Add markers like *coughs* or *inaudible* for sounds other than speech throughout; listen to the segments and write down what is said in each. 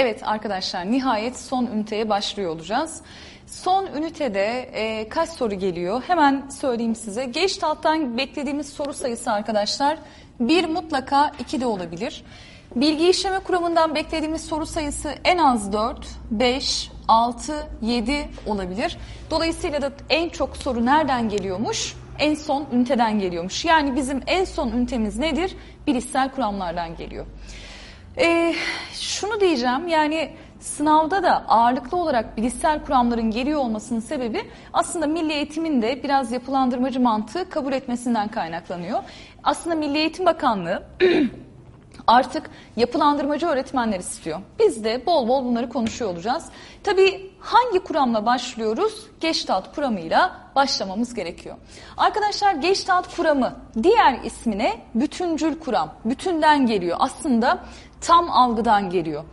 Evet arkadaşlar nihayet son üniteye başlıyor olacağız. Son ünitede e, kaç soru geliyor? Hemen söyleyeyim size. Geçtat'tan beklediğimiz soru sayısı arkadaşlar bir mutlaka iki de olabilir. Bilgi işleme kuramından beklediğimiz soru sayısı en az 4, 5, 6, 7 olabilir. Dolayısıyla da en çok soru nereden geliyormuş? En son üniteden geliyormuş. Yani bizim en son ünitemiz nedir? Bilişsel kuramlardan geliyor. Ee, şunu diyeceğim yani sınavda da ağırlıklı olarak bilişsel kuramların geliyor olmasının sebebi aslında milli eğitimin de biraz yapılandırmacı mantığı kabul etmesinden kaynaklanıyor. Aslında Milli Eğitim Bakanlığı *clears throat* artık yapılandırmacı öğretmenler istiyor. Biz de bol bol bunları konuşuyor olacağız. Tabii hangi kuramla başlıyoruz? Geçtat kuramıyla başlamamız gerekiyor. Arkadaşlar Geçtat kuramı diğer ismine bütüncül kuram. Bütünden geliyor. Aslında tam algıdan geliyor.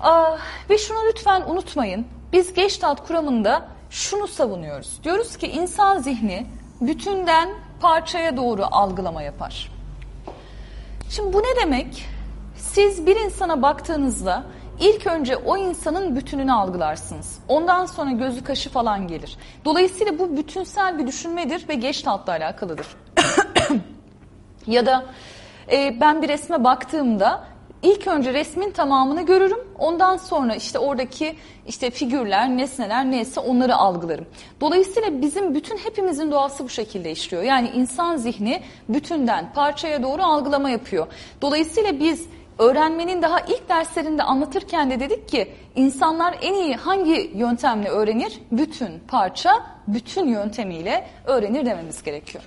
Aa, ve şunu lütfen unutmayın. Biz Geçtat kuramında şunu savunuyoruz. Diyoruz ki insan zihni bütünden parçaya doğru algılama yapar. Şimdi bu ne demek? Siz bir insana baktığınızda ilk önce o insanın bütününü algılarsınız. Ondan sonra gözü kaşı falan gelir. Dolayısıyla bu bütünsel bir düşünmedir ve geçtatla alakalıdır. *coughs* ya da e, ben bir resme baktığımda ilk önce resmin tamamını görürüm. Ondan sonra işte oradaki işte figürler, nesneler neyse onları algılarım. Dolayısıyla bizim bütün hepimizin doğası bu şekilde işliyor. Yani insan zihni bütünden parçaya doğru algılama yapıyor. Dolayısıyla biz öğrenmenin daha ilk derslerinde anlatırken de dedik ki insanlar en iyi hangi yöntemle öğrenir? Bütün parça, bütün yöntemiyle öğrenir dememiz gerekiyor.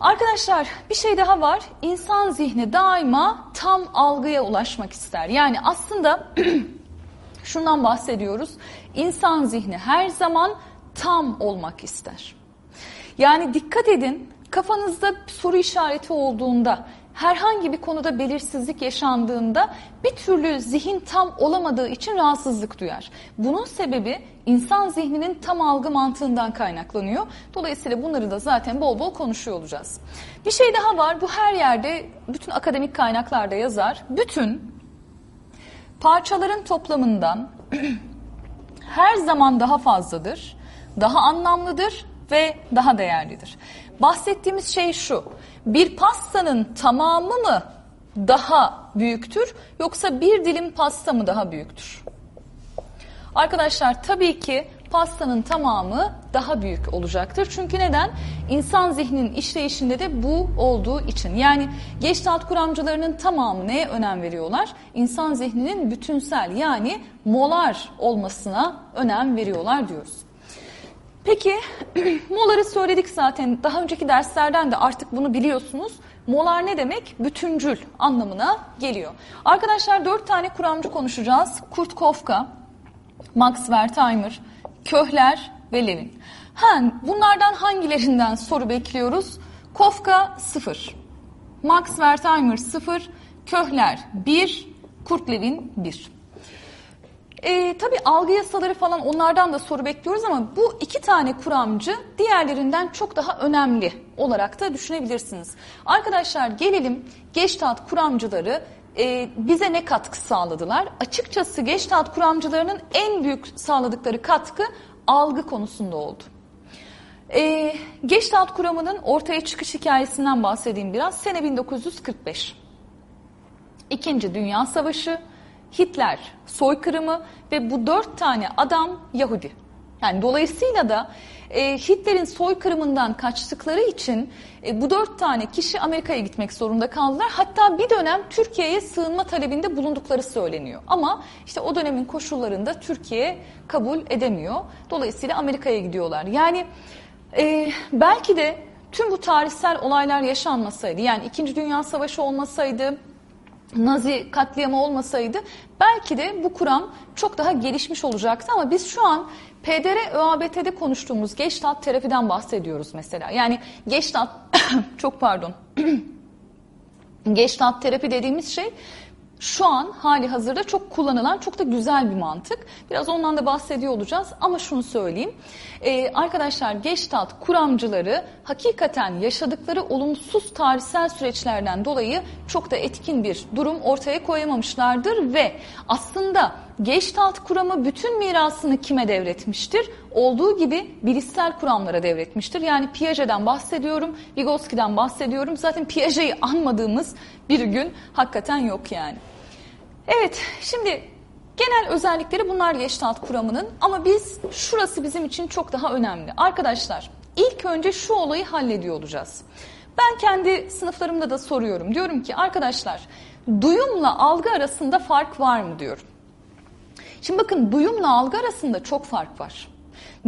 Arkadaşlar bir şey daha var. İnsan zihni daima tam algıya ulaşmak ister. Yani aslında *clears throat* şundan bahsediyoruz. İnsan zihni her zaman tam olmak ister. Yani dikkat edin kafanızda soru işareti olduğunda herhangi bir konuda belirsizlik yaşandığında bir türlü zihin tam olamadığı için rahatsızlık duyar. Bunun sebebi insan zihninin tam algı mantığından kaynaklanıyor. Dolayısıyla bunları da zaten bol bol konuşuyor olacağız. Bir şey daha var. Bu her yerde bütün akademik kaynaklarda yazar. Bütün parçaların toplamından *clears throat* her zaman daha fazladır, daha anlamlıdır ve daha değerlidir. Bahsettiğimiz şey şu. Bir pastanın tamamı mı daha büyüktür yoksa bir dilim pasta mı daha büyüktür? Arkadaşlar tabii ki pastanın tamamı daha büyük olacaktır. Çünkü neden? İnsan zihninin işleyişinde de bu olduğu için. Yani Geçtat kuramcılarının tamamı neye önem veriyorlar? İnsan zihninin bütünsel yani molar olmasına önem veriyorlar diyoruz. Peki *clears throat* moları söyledik zaten daha önceki derslerden de artık bunu biliyorsunuz. Molar ne demek? Bütüncül anlamına geliyor. Arkadaşlar dört tane kuramcı konuşacağız. Kurt Kofka, Max Wertheimer, Köhler ve Levin. Ha, bunlardan hangilerinden soru bekliyoruz? Kofka 0, Max Wertheimer 0, Köhler 1, Kurt Levin 1. E, tabii algı yasaları falan onlardan da soru bekliyoruz ama bu iki tane kuramcı diğerlerinden çok daha önemli olarak da düşünebilirsiniz. Arkadaşlar gelelim Geçtat kuramcıları e, bize ne katkı sağladılar? Açıkçası Geçtat kuramcılarının en büyük sağladıkları katkı algı konusunda oldu. E, Geçtat kuramının ortaya çıkış hikayesinden bahsedeyim biraz. Sene 1945. İkinci Dünya Savaşı, Hitler soykırımı ve bu dört tane adam Yahudi. Yani dolayısıyla da e, Hitler'in soykırımından kaçtıkları için e, bu dört tane kişi Amerika'ya gitmek zorunda kaldılar. Hatta bir dönem Türkiye'ye sığınma talebinde bulundukları söyleniyor. Ama işte o dönemin koşullarında Türkiye kabul edemiyor. Dolayısıyla Amerika'ya gidiyorlar. Yani e, belki de tüm bu tarihsel olaylar yaşanmasaydı, yani İkinci Dünya Savaşı olmasaydı, Nazi katliamı olmasaydı belki de bu kuram çok daha gelişmiş olacaktı ama biz şu an PDR ÖABT'de konuştuğumuz Geçtat terapiden bahsediyoruz mesela. Yani Geçtat *coughs* çok pardon. *coughs* Geçtat terapi dediğimiz şey şu an hali hazırda çok kullanılan çok da güzel bir mantık. Biraz ondan da bahsediyor olacağız ama şunu söyleyeyim. Ee, arkadaşlar Gestalt kuramcıları hakikaten yaşadıkları olumsuz tarihsel süreçlerden dolayı çok da etkin bir durum ortaya koyamamışlardır ve aslında Gestalt kuramı bütün mirasını kime devretmiştir? Olduğu gibi bilişsel kuramlara devretmiştir. Yani Piaget'den bahsediyorum, Vygotsky'den bahsediyorum. Zaten Piaget'i anmadığımız bir gün hakikaten yok yani. Evet, şimdi genel özellikleri bunlar Gestalt kuramının ama biz şurası bizim için çok daha önemli. Arkadaşlar, ilk önce şu olayı hallediyor olacağız. Ben kendi sınıflarımda da soruyorum. Diyorum ki arkadaşlar, duyumla algı arasında fark var mı diyorum. Şimdi bakın duyumla algı arasında çok fark var.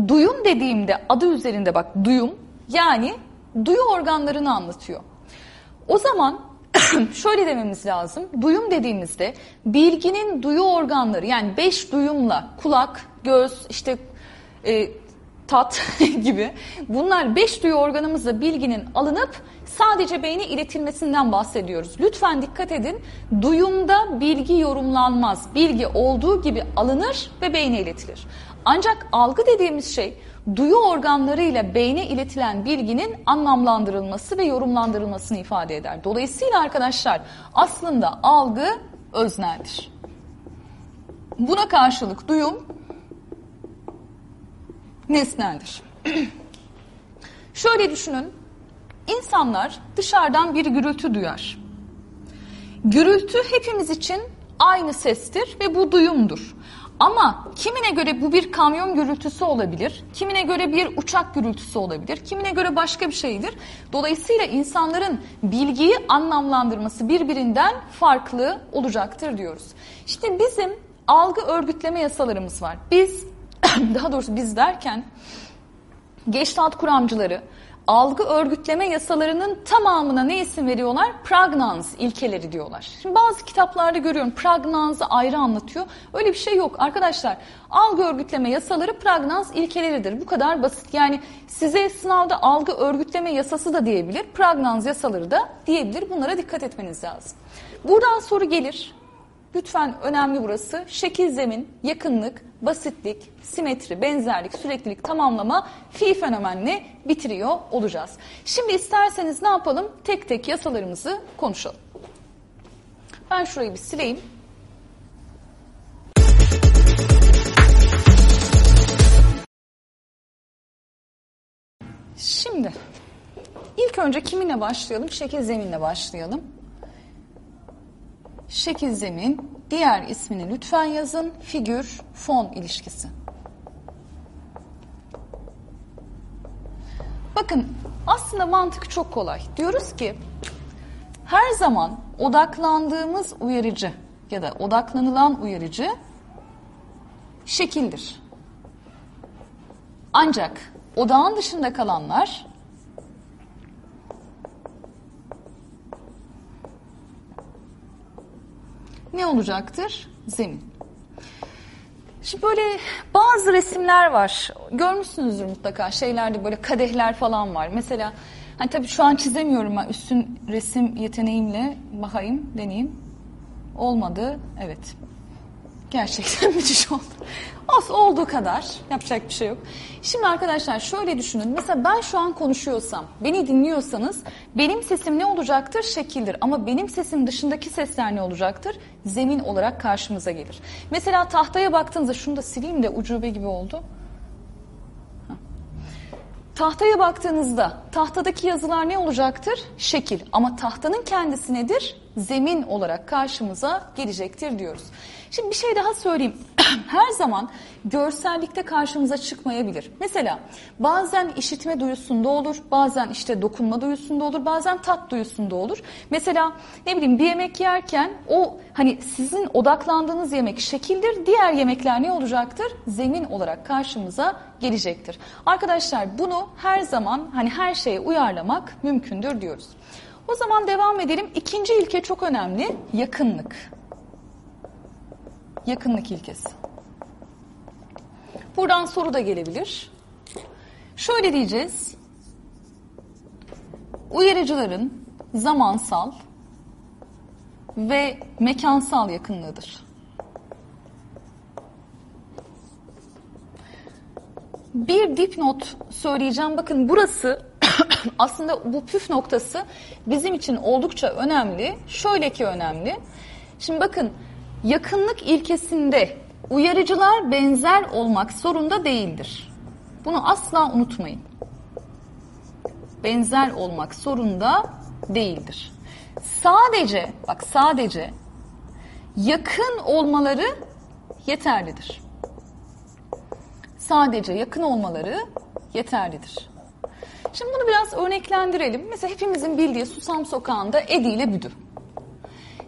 Duyum dediğimde adı üzerinde bak duyum yani duyu organlarını anlatıyor. O zaman *clears throat* şöyle dememiz lazım. Duyum dediğimizde bilginin duyu organları yani beş duyumla kulak, göz, işte e, tat *laughs* gibi bunlar beş duyu organımızla bilginin alınıp sadece beyne iletilmesinden bahsediyoruz. Lütfen dikkat edin. Duyumda bilgi yorumlanmaz. Bilgi olduğu gibi alınır ve beyne iletilir. Ancak algı dediğimiz şey duyu organlarıyla beyne iletilen bilginin anlamlandırılması ve yorumlandırılmasını ifade eder. Dolayısıyla arkadaşlar aslında algı özneldir. Buna karşılık duyum nesneldir. *clears throat* Şöyle düşünün, insanlar dışarıdan bir gürültü duyar. Gürültü hepimiz için aynı sestir ve bu duyumdur. Ama kimine göre bu bir kamyon gürültüsü olabilir, kimine göre bir uçak gürültüsü olabilir, kimine göre başka bir şeydir. Dolayısıyla insanların bilgiyi anlamlandırması birbirinden farklı olacaktır diyoruz. İşte bizim algı örgütleme yasalarımız var. Biz, *coughs* daha doğrusu biz derken Geçtat kuramcıları algı örgütleme yasalarının tamamına ne isim veriyorlar? Pragnans ilkeleri diyorlar. Şimdi bazı kitaplarda görüyorum Pragnans'ı ayrı anlatıyor. Öyle bir şey yok arkadaşlar. Algı örgütleme yasaları Pragnans ilkeleridir. Bu kadar basit. Yani size sınavda algı örgütleme yasası da diyebilir. Pragnans yasaları da diyebilir. Bunlara dikkat etmeniz lazım. Buradan soru gelir. Lütfen önemli burası. Şekil zemin, yakınlık, basitlik, simetri, benzerlik, süreklilik, tamamlama fi fenomenle bitiriyor olacağız. Şimdi isterseniz ne yapalım? Tek tek yasalarımızı konuşalım. Ben şurayı bir sileyim. Şimdi ilk önce kiminle başlayalım? Şekil zeminle başlayalım. Şekil zemin, diğer ismini lütfen yazın. Figür, fon ilişkisi. Bakın aslında mantık çok kolay. Diyoruz ki her zaman odaklandığımız uyarıcı ya da odaklanılan uyarıcı şekildir. Ancak odağın dışında kalanlar ne olacaktır? Zemin. Şimdi böyle bazı resimler var. Görmüşsünüzdür mutlaka. Şeylerde böyle kadehler falan var. Mesela hani tabii şu an çizemiyorum ben üstün resim yeteneğimle bakayım, deneyeyim. Olmadı. Evet. Gerçekten *laughs* müthiş oldu. Olsun olduğu kadar. Yapacak bir şey yok. Şimdi arkadaşlar şöyle düşünün. Mesela ben şu an konuşuyorsam, beni dinliyorsanız benim sesim ne olacaktır? Şekildir. Ama benim sesim dışındaki sesler ne olacaktır? Zemin olarak karşımıza gelir. Mesela tahtaya baktığınızda şunu da sileyim de ucube gibi oldu. Tahtaya baktığınızda tahtadaki yazılar ne olacaktır? Şekil. Ama tahtanın kendisi nedir? Zemin olarak karşımıza gelecektir diyoruz. Şimdi bir şey daha söyleyeyim. *clears throat* Her zaman görsellikte karşımıza çıkmayabilir. Mesela bazen işitme duyusunda olur, bazen işte dokunma duyusunda olur, bazen tat duyusunda olur. Mesela ne bileyim bir yemek yerken o hani sizin odaklandığınız yemek şekildir, diğer yemekler ne olacaktır? Zemin olarak karşımıza gelecektir. Arkadaşlar bunu her zaman hani her şeye uyarlamak mümkündür diyoruz. O zaman devam edelim. İkinci ilke çok önemli. Yakınlık. Yakınlık ilkesi. Buradan soru da gelebilir. Şöyle diyeceğiz. Uyarıcıların zamansal ve mekansal yakınlığıdır. Bir dipnot söyleyeceğim. Bakın burası *clears throat* aslında bu püf noktası bizim için oldukça önemli. Şöyle ki önemli. Şimdi bakın yakınlık ilkesinde uyarıcılar benzer olmak zorunda değildir. Bunu asla unutmayın. Benzer olmak zorunda değildir. Sadece bak sadece yakın olmaları yeterlidir. Sadece yakın olmaları yeterlidir. Şimdi bunu biraz örneklendirelim. Mesela hepimizin bildiği Susam Sokağı'nda Edi ile Büdü.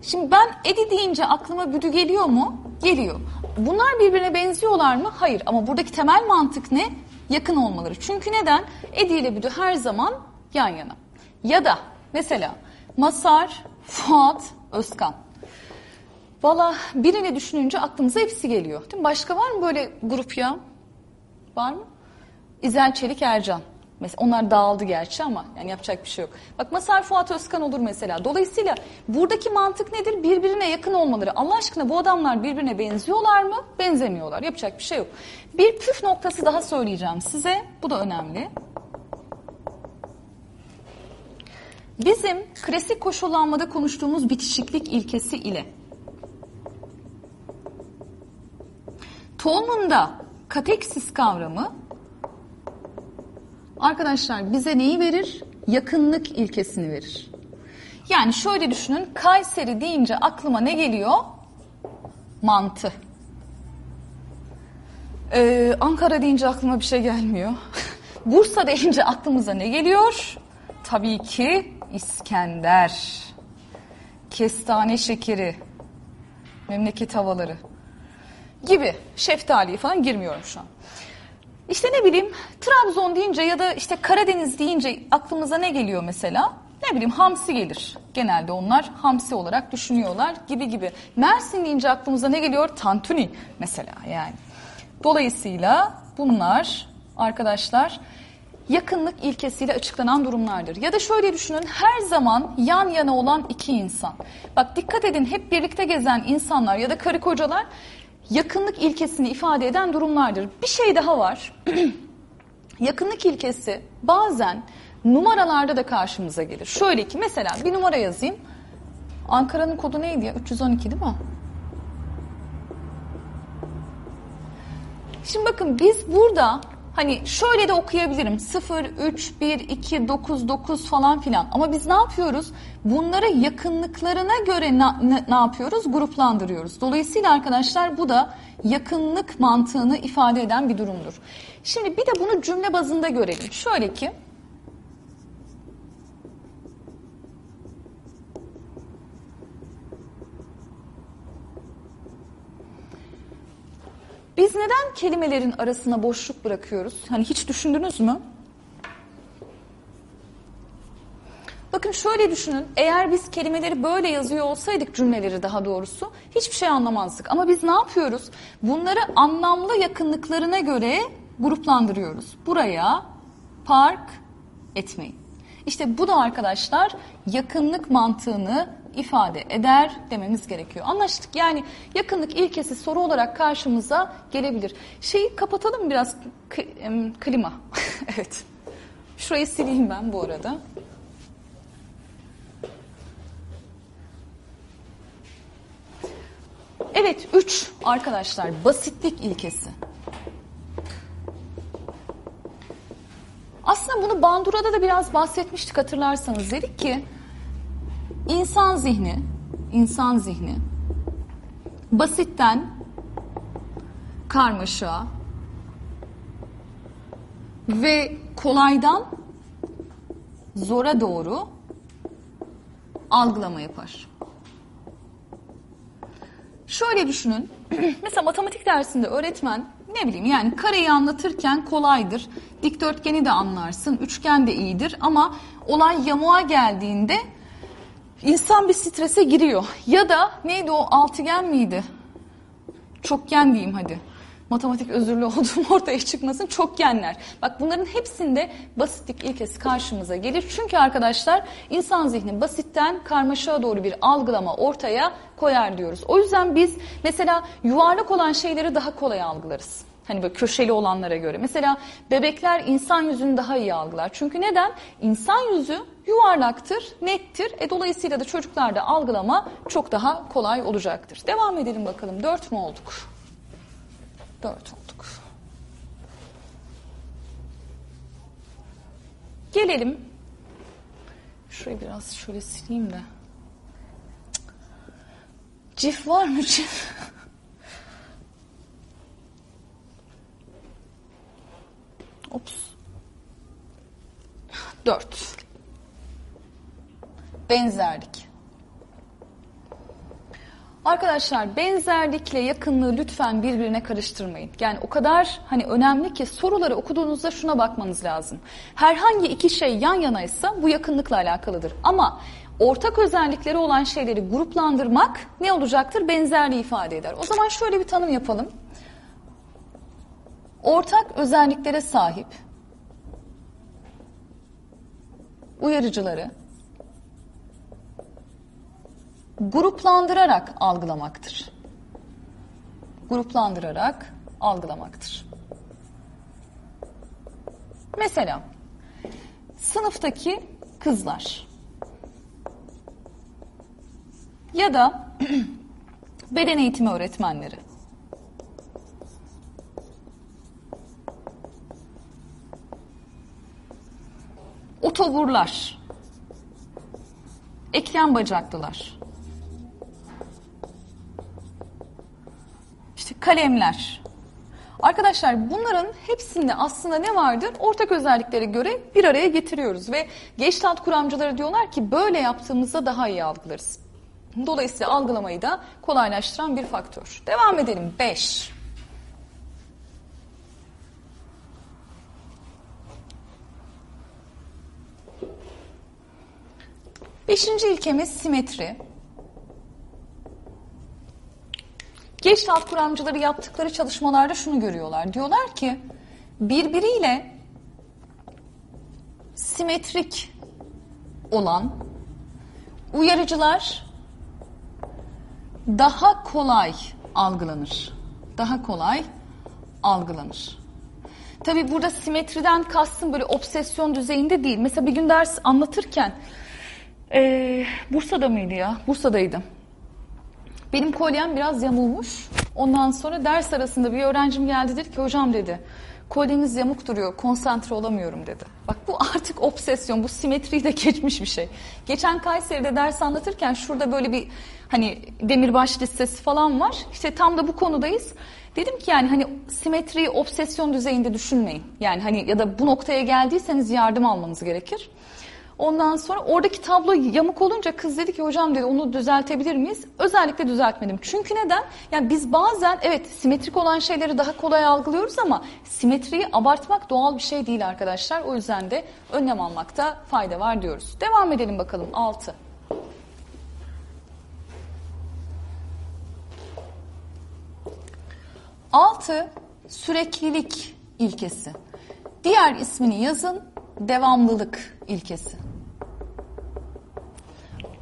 Şimdi ben Edi deyince aklıma Büdü geliyor mu? Geliyor. Bunlar birbirine benziyorlar mı? Hayır. Ama buradaki temel mantık ne? Yakın olmaları. Çünkü neden? Edi ile Büdü her zaman yan yana. Ya da mesela Masar, Fuat, Özkan. Valla birini düşününce aklımıza hepsi geliyor. Değil mi? Başka var mı böyle grup ya? Var mı? İzel Çelik Ercan. Mesela onlar dağıldı gerçi ama yani yapacak bir şey yok. Bak Masar Fuat Özkan olur mesela. Dolayısıyla buradaki mantık nedir? Birbirine yakın olmaları. Allah aşkına bu adamlar birbirine benziyorlar mı? Benzemiyorlar. Yapacak bir şey yok. Bir püf noktası daha söyleyeceğim size. Bu da önemli. Bizim klasik koşullanmada konuştuğumuz bitişiklik ilkesi ile Tolman'da kateksis kavramı arkadaşlar bize neyi verir? Yakınlık ilkesini verir. Yani şöyle düşünün Kayseri deyince aklıma ne geliyor? Mantı. Ee, Ankara deyince aklıma bir şey gelmiyor. *laughs* Bursa deyince aklımıza ne geliyor? Tabii ki İskender. Kestane şekeri. Memleket havaları. Gibi. Şeftali falan girmiyorum şu an. İşte ne bileyim Trabzon deyince ya da işte Karadeniz deyince aklımıza ne geliyor mesela? Ne bileyim hamsi gelir. Genelde onlar hamsi olarak düşünüyorlar gibi gibi. Mersin deyince aklımıza ne geliyor? Tantuni mesela yani. Dolayısıyla bunlar arkadaşlar yakınlık ilkesiyle açıklanan durumlardır. Ya da şöyle düşünün her zaman yan yana olan iki insan. Bak dikkat edin hep birlikte gezen insanlar ya da karı kocalar yakınlık ilkesini ifade eden durumlardır. Bir şey daha var. *clears throat* yakınlık ilkesi bazen numaralarda da karşımıza gelir. Şöyle ki mesela bir numara yazayım. Ankara'nın kodu neydi ya? 312 değil mi? Şimdi bakın biz burada hani şöyle de okuyabilirim 0, 3, 1, 2, 9, 9 falan filan ama biz ne yapıyoruz? Bunları yakınlıklarına göre ne, ne, ne yapıyoruz? Gruplandırıyoruz. Dolayısıyla arkadaşlar bu da yakınlık mantığını ifade eden bir durumdur. Şimdi bir de bunu cümle bazında görelim. Şöyle ki Biz neden kelimelerin arasına boşluk bırakıyoruz? Hani hiç düşündünüz mü? Bakın şöyle düşünün. Eğer biz kelimeleri böyle yazıyor olsaydık cümleleri daha doğrusu hiçbir şey anlamazdık. Ama biz ne yapıyoruz? Bunları anlamlı yakınlıklarına göre gruplandırıyoruz. Buraya park etmeyin. İşte bu da arkadaşlar yakınlık mantığını ifade eder dememiz gerekiyor. Anlaştık. Yani yakınlık ilkesi soru olarak karşımıza gelebilir. Şeyi kapatalım biraz klima. *laughs* evet. Şurayı sileyim ben bu arada. Evet, üç arkadaşlar basitlik ilkesi. Aslında bunu Bandura'da da biraz bahsetmiştik hatırlarsanız. Dedik ki insan zihni, insan zihni basitten karmaşa ve kolaydan zora doğru algılama yapar. Şöyle düşünün. *clears throat* Mesela matematik dersinde öğretmen ne bileyim yani kareyi anlatırken kolaydır. Dikdörtgeni de anlarsın. Üçgen de iyidir ama olay yamuğa geldiğinde insan bir strese giriyor. Ya da neydi o altıgen miydi? Çokgen diyeyim hadi. matematik özürlü *laughs* olduğum ortaya çıkmasın çok genler. Bak bunların hepsinde basitlik ilkesi karşımıza gelir. Çünkü arkadaşlar insan zihni basitten karmaşaya doğru bir algılama ortaya koyar diyoruz. O yüzden biz mesela yuvarlak olan şeyleri daha kolay algılarız. Hani böyle köşeli olanlara göre. Mesela bebekler insan yüzünü daha iyi algılar. Çünkü neden? İnsan yüzü yuvarlaktır, nettir. E dolayısıyla da çocuklarda algılama çok daha kolay olacaktır. Devam edelim bakalım. Dört mü olduk? Dört olduk. Gelelim. Şurayı biraz şöyle sileyim de. Cif var mı cif? *laughs* Ops. Dört. Benzerlik. Arkadaşlar benzerlikle yakınlığı lütfen birbirine karıştırmayın. Yani o kadar hani önemli ki soruları okuduğunuzda şuna bakmanız lazım. Herhangi iki şey yan yanaysa bu yakınlıkla alakalıdır. Ama ortak özellikleri olan şeyleri gruplandırmak ne olacaktır? Benzerliği ifade eder. O zaman şöyle bir tanım yapalım. Ortak özelliklere sahip uyarıcıları gruplandırarak algılamaktır. Gruplandırarak algılamaktır. Mesela sınıftaki kızlar ya da *clears throat* beden eğitimi öğretmenleri otoburlar, eklem bacaklılar, kalemler. Arkadaşlar bunların hepsinde aslında ne vardır? Ortak özelliklere göre bir araya getiriyoruz ve Geçtalt kuramcıları diyorlar ki böyle yaptığımızda daha iyi algılarız. Dolayısıyla algılamayı da kolaylaştıran bir faktör. Devam edelim. 5. Beşinci ilkemiz simetri. Geçtalt kuramcıları yaptıkları çalışmalarda şunu görüyorlar. Diyorlar ki birbiriyle simetrik olan uyarıcılar daha kolay algılanır. Daha kolay algılanır. Tabi burada simetriden kastım böyle obsesyon düzeyinde değil. Mesela bir gün ders anlatırken ee, Bursa'da mıydı ya? Bursa'daydım. Benim kolyem biraz yamulmuş. Ondan sonra ders arasında bir öğrencim geldi dedi ki hocam dedi kolyeniz yamuk duruyor konsantre olamıyorum dedi. Bak bu artık obsesyon bu simetriyi de *laughs* geçmiş bir şey. Geçen Kayseri'de ders anlatırken şurada böyle bir hani demirbaş listesi falan var. İşte tam da bu konudayız. Dedim ki yani hani simetriyi obsesyon düzeyinde düşünmeyin. Yani hani ya da bu noktaya geldiyseniz yardım almanız gerekir. Ondan sonra oradaki tablo yamuk olunca kız dedi ki hocam dedi onu düzeltebilir miyiz? Özellikle düzeltmedim. Çünkü neden? Yani biz bazen evet simetrik olan şeyleri daha kolay algılıyoruz ama simetriyi abartmak doğal bir şey değil arkadaşlar. O yüzden de önlem almakta fayda var diyoruz. Devam edelim bakalım 6. Altı süreklilik ilkesi. Diğer ismini yazın devamlılık ilkesi.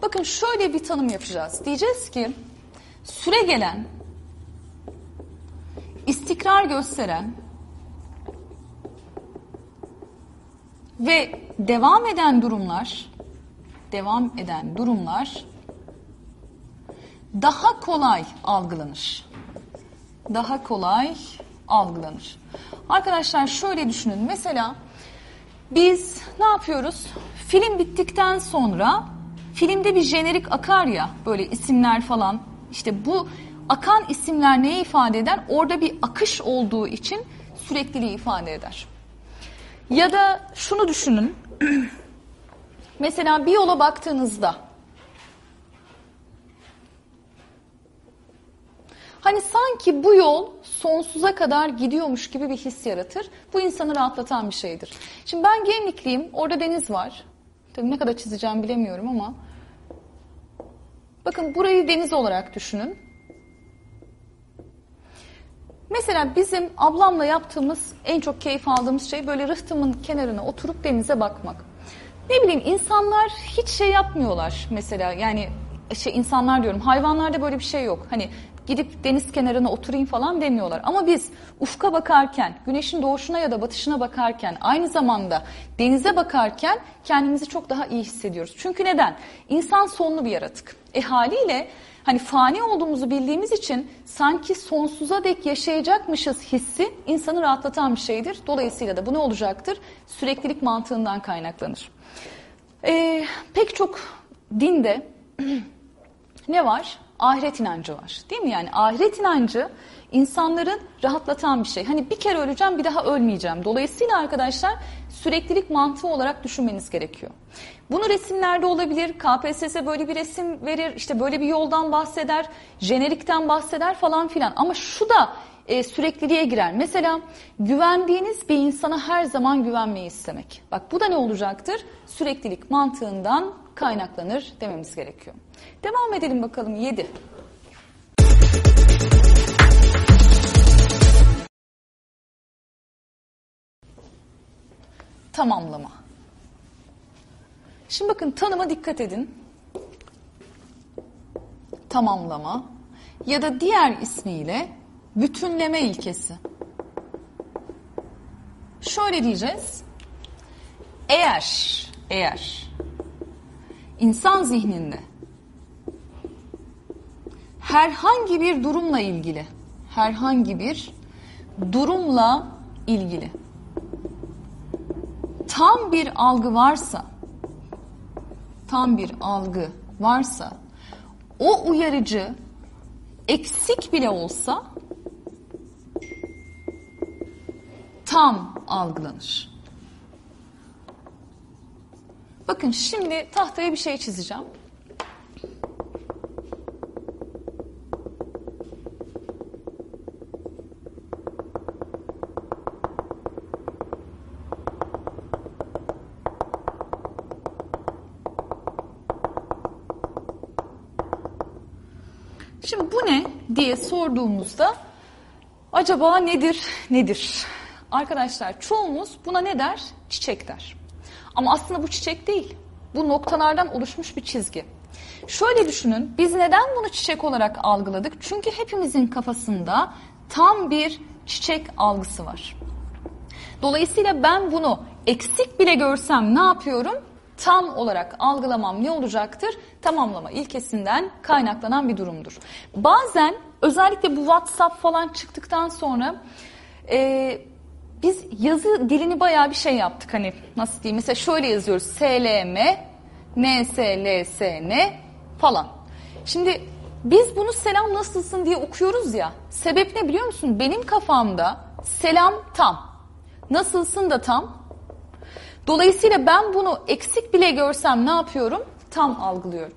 Bakın şöyle bir tanım yapacağız. Diyeceğiz ki süre gelen, istikrar gösteren ve devam eden durumlar devam eden durumlar daha kolay algılanır. Daha kolay algılanır. Arkadaşlar şöyle düşünün. Mesela biz ne yapıyoruz? Film bittikten sonra filmde bir jenerik akar ya böyle isimler falan. İşte bu akan isimler neyi ifade eder? Orada bir akış olduğu için sürekliliği ifade eder. Ya da şunu düşünün. *clears throat* Mesela bir yola baktığınızda Hani sanki bu yol sonsuza kadar gidiyormuş gibi bir his yaratır. Bu insanı rahatlatan bir şeydir. Şimdi ben Gemlikliyim. Orada deniz var. Tabii ne kadar çizeceğim bilemiyorum ama. Bakın burayı deniz olarak düşünün. Mesela bizim ablamla yaptığımız en çok keyif aldığımız şey böyle rıhtımın kenarına oturup denize bakmak. Ne bileyim insanlar hiç şey yapmıyorlar mesela yani şey insanlar diyorum hayvanlarda böyle bir şey yok. Hani gidip deniz kenarına oturayım falan demiyorlar. Ama biz ufka bakarken, güneşin doğuşuna ya da batışına bakarken, aynı zamanda denize bakarken kendimizi çok daha iyi hissediyoruz. Çünkü neden? İnsan sonlu bir yaratık. E haliyle hani fani olduğumuzu bildiğimiz için sanki sonsuza dek yaşayacakmışız hissi insanı rahatlatan bir şeydir. Dolayısıyla da bu ne olacaktır? Süreklilik mantığından kaynaklanır. Ee, pek çok dinde *clears throat* ne var? Ahiret inancı var. Değil mi? Yani ahiret inancı insanların rahatlatan bir şey. Hani bir kere öleceğim bir daha ölmeyeceğim. Dolayısıyla arkadaşlar süreklilik mantığı olarak düşünmeniz gerekiyor. Bunu resimlerde olabilir. KPSS böyle bir resim verir. işte böyle bir yoldan bahseder. Jenerikten bahseder falan filan. Ama şu da e, sürekliliğe girer. Mesela güvendiğiniz bir insana her zaman güvenmeyi istemek. Bak bu da ne olacaktır? Süreklilik mantığından kaynaklanır dememiz gerekiyor. Devam edelim bakalım 7. Tamamlama. Şimdi bakın tanıma dikkat edin. Tamamlama ya da diğer ismiyle bütünleme ilkesi. Şöyle diyeceğiz. Eğer, eğer insan zihninde herhangi bir durumla ilgili, herhangi bir durumla ilgili tam bir algı varsa, tam bir algı varsa, o uyarıcı eksik bile olsa tam algılanır. Bakın şimdi tahtaya bir şey çizeceğim. Şimdi bu ne diye sorduğumuzda acaba nedir nedir? Arkadaşlar çoğumuz buna ne der? Çiçek der. Ama aslında bu çiçek değil. Bu noktalardan oluşmuş bir çizgi. Şöyle düşünün biz neden bunu çiçek olarak algıladık? Çünkü hepimizin kafasında tam bir çiçek algısı var. Dolayısıyla ben bunu eksik bile görsem ne yapıyorum? Tam olarak algılamam ne olacaktır? Tamamlama ilkesinden kaynaklanan bir durumdur. Bazen özellikle bu WhatsApp falan çıktıktan sonra e, biz yazı dilini bayağı bir şey yaptık. Hani nasıl diyeyim mesela şöyle yazıyoruz SLM, NSLSN falan. Şimdi biz bunu selam nasılsın diye okuyoruz ya. Sebep ne biliyor musun? Benim kafamda selam tam. Nasılsın da tam. Dolayısıyla ben bunu eksik bile görsem ne yapıyorum? Tam algılıyorum.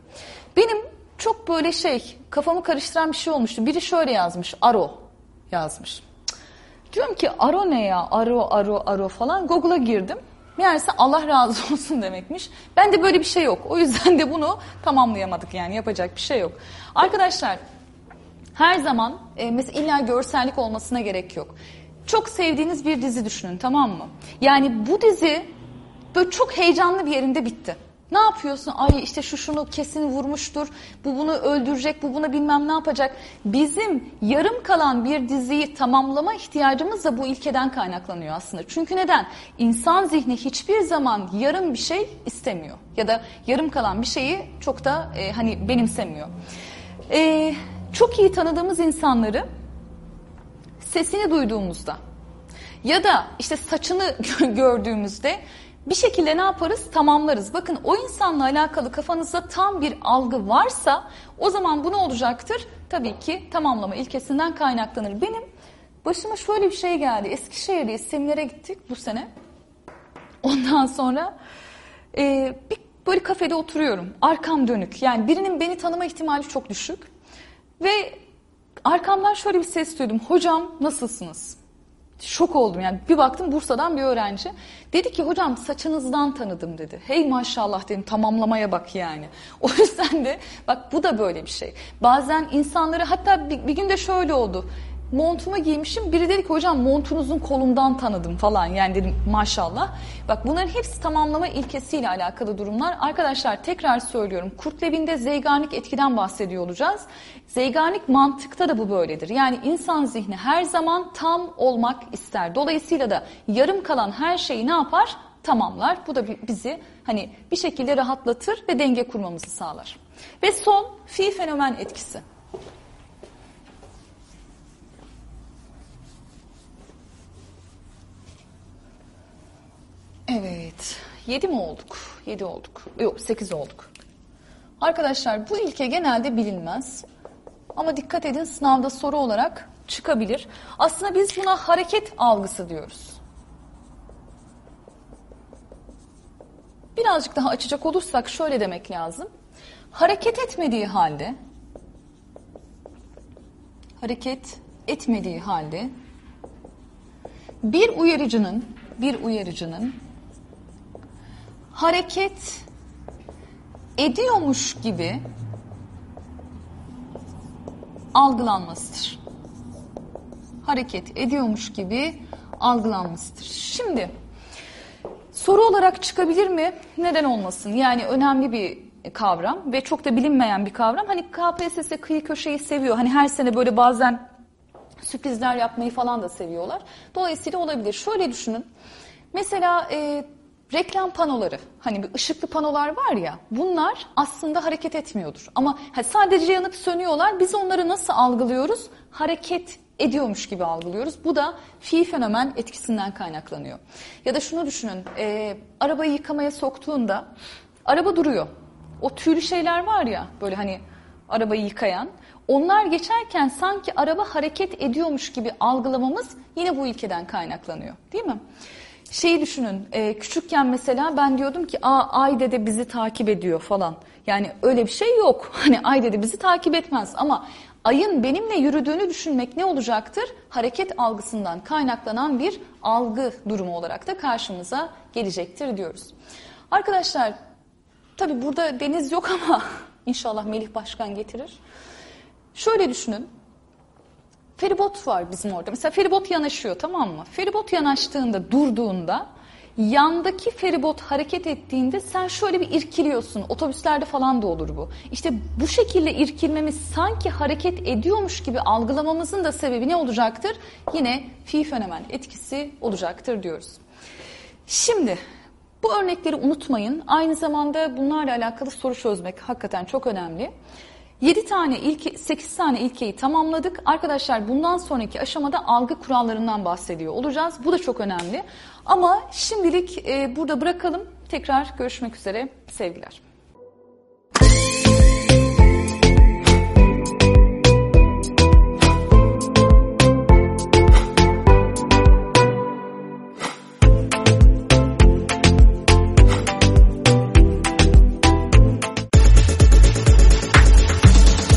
Benim çok böyle şey kafamı karıştıran bir şey olmuştu. Biri şöyle yazmış. Aro yazmış. Diyorum ki aro ne ya? Aro, aro, aro falan. Google'a girdim. Meğerse Allah razı *laughs* olsun demekmiş. Ben de böyle bir şey yok. O yüzden de bunu tamamlayamadık yani yapacak bir şey yok. Arkadaşlar her zaman e, mesela illa görsellik olmasına gerek yok. Çok sevdiğiniz bir dizi düşünün tamam mı? Yani bu dizi böyle çok heyecanlı bir yerinde bitti. Ne yapıyorsun? Ay işte şu şunu kesin vurmuştur. Bu bunu öldürecek, bu buna bilmem ne yapacak. Bizim yarım kalan bir diziyi tamamlama ihtiyacımız da bu ilkeden kaynaklanıyor aslında. Çünkü neden? İnsan zihni hiçbir zaman yarım bir şey istemiyor. Ya da yarım kalan bir şeyi çok da e, hani benimsemiyor. E, çok iyi tanıdığımız insanları sesini duyduğumuzda ya da işte saçını *laughs* gördüğümüzde bir şekilde ne yaparız? Tamamlarız. Bakın o insanla alakalı kafanızda tam bir algı varsa o zaman bu ne olacaktır? Tabii ki tamamlama ilkesinden kaynaklanır. Benim başıma şöyle bir şey geldi. Eskişehir'deyiz, seminere gittik bu sene. Ondan sonra e, bir böyle kafede oturuyorum. Arkam dönük. Yani birinin beni tanıma ihtimali çok düşük. Ve arkamdan şöyle bir ses duydum. Hocam nasılsınız? Şok oldum yani bir baktım Bursa'dan bir öğrenci. Dedi ki hocam saçınızdan tanıdım dedi. Hey maşallah dedim tamamlamaya bak yani. *laughs* O yüzden de bak bu da böyle bir şey. Bazen insanları hatta bir, bir gün de şöyle oldu. Montumu giymişim. Biri dedi ki hocam montunuzun kolundan tanıdım falan. Yani dedim maşallah. Bak bunların hepsi tamamlama ilkesiyle alakalı durumlar. Arkadaşlar tekrar söylüyorum. Kurtlevinde zeyganik etkiden bahsediyor olacağız. Zeyganik mantıkta da bu böyledir. Yani insan zihni her zaman tam olmak ister. Dolayısıyla da yarım kalan her şeyi ne yapar? Tamamlar. Bu da bizi hani bir şekilde rahatlatır ve denge kurmamızı sağlar. Ve son fi fenomen etkisi. Evet. 7 mi olduk? 7 olduk. Yok 8 olduk. Arkadaşlar bu ilke genelde bilinmez. Ama dikkat edin sınavda soru olarak çıkabilir. Aslında biz buna hareket algısı diyoruz. Birazcık daha açacak olursak şöyle demek lazım. Hareket etmediği halde hareket etmediği halde bir uyarıcının bir uyarıcının hareket ediyormuş gibi algılanmasıdır. Hareket ediyormuş gibi algılanmasıdır. Şimdi soru olarak çıkabilir mi? Neden olmasın? Yani önemli bir kavram ve çok da bilinmeyen bir kavram. Hani KPSS kıyı köşeyi seviyor. Hani her sene böyle bazen sürprizler yapmayı falan da seviyorlar. Dolayısıyla olabilir. Şöyle düşünün. Mesela e, reklam panoları hani bir ışıklı panolar var ya bunlar aslında hareket etmiyordur. Ama sadece yanıp sönüyorlar. Biz onları nasıl algılıyoruz? Hareket ediyormuş gibi algılıyoruz. Bu da fi fenomen etkisinden kaynaklanıyor. Ya da şunu düşünün. E, arabayı yıkamaya soktuğunda araba duruyor. O tüylü şeyler var ya böyle hani arabayı yıkayan. Onlar geçerken sanki araba hareket ediyormuş gibi algılamamız yine bu ilkeden kaynaklanıyor. Değil mi? Şeyi düşünün, e, küçükken mesela ben diyordum ki Aa, ay dede bizi takip ediyor falan. Yani öyle bir şey yok. *laughs* Hani ay dede bizi takip etmez ama ayın benimle yürüdüğünü düşünmek ne olacaktır? Hareket algısından kaynaklanan bir algı durumu olarak da karşımıza gelecektir diyoruz. Arkadaşlar tabi burada deniz yok ama *laughs* inşallah Melih Başkan getirir. Şöyle düşünün. Feribot var bizim orada. Mesela feribot yanaşıyor tamam mı? Feribot yanaştığında, durduğunda yandaki feribot hareket ettiğinde sen şöyle bir irkiliyorsun. Otobüslerde falan da olur bu. İşte bu şekilde irkilmemiz sanki hareket ediyormuş gibi algılamamızın da sebebi ne olacaktır? Yine fi fenomen etkisi olacaktır diyoruz. Şimdi bu örnekleri unutmayın. Aynı zamanda bunlarla alakalı soru çözmek hakikaten çok önemli. 7 tane ilke, 8 tane ilkeyi tamamladık. Arkadaşlar bundan sonraki aşamada algı kurallarından bahsediyor olacağız. Bu da çok önemli. Ama şimdilik e, burada bırakalım. Tekrar görüşmek üzere. Sevgiler.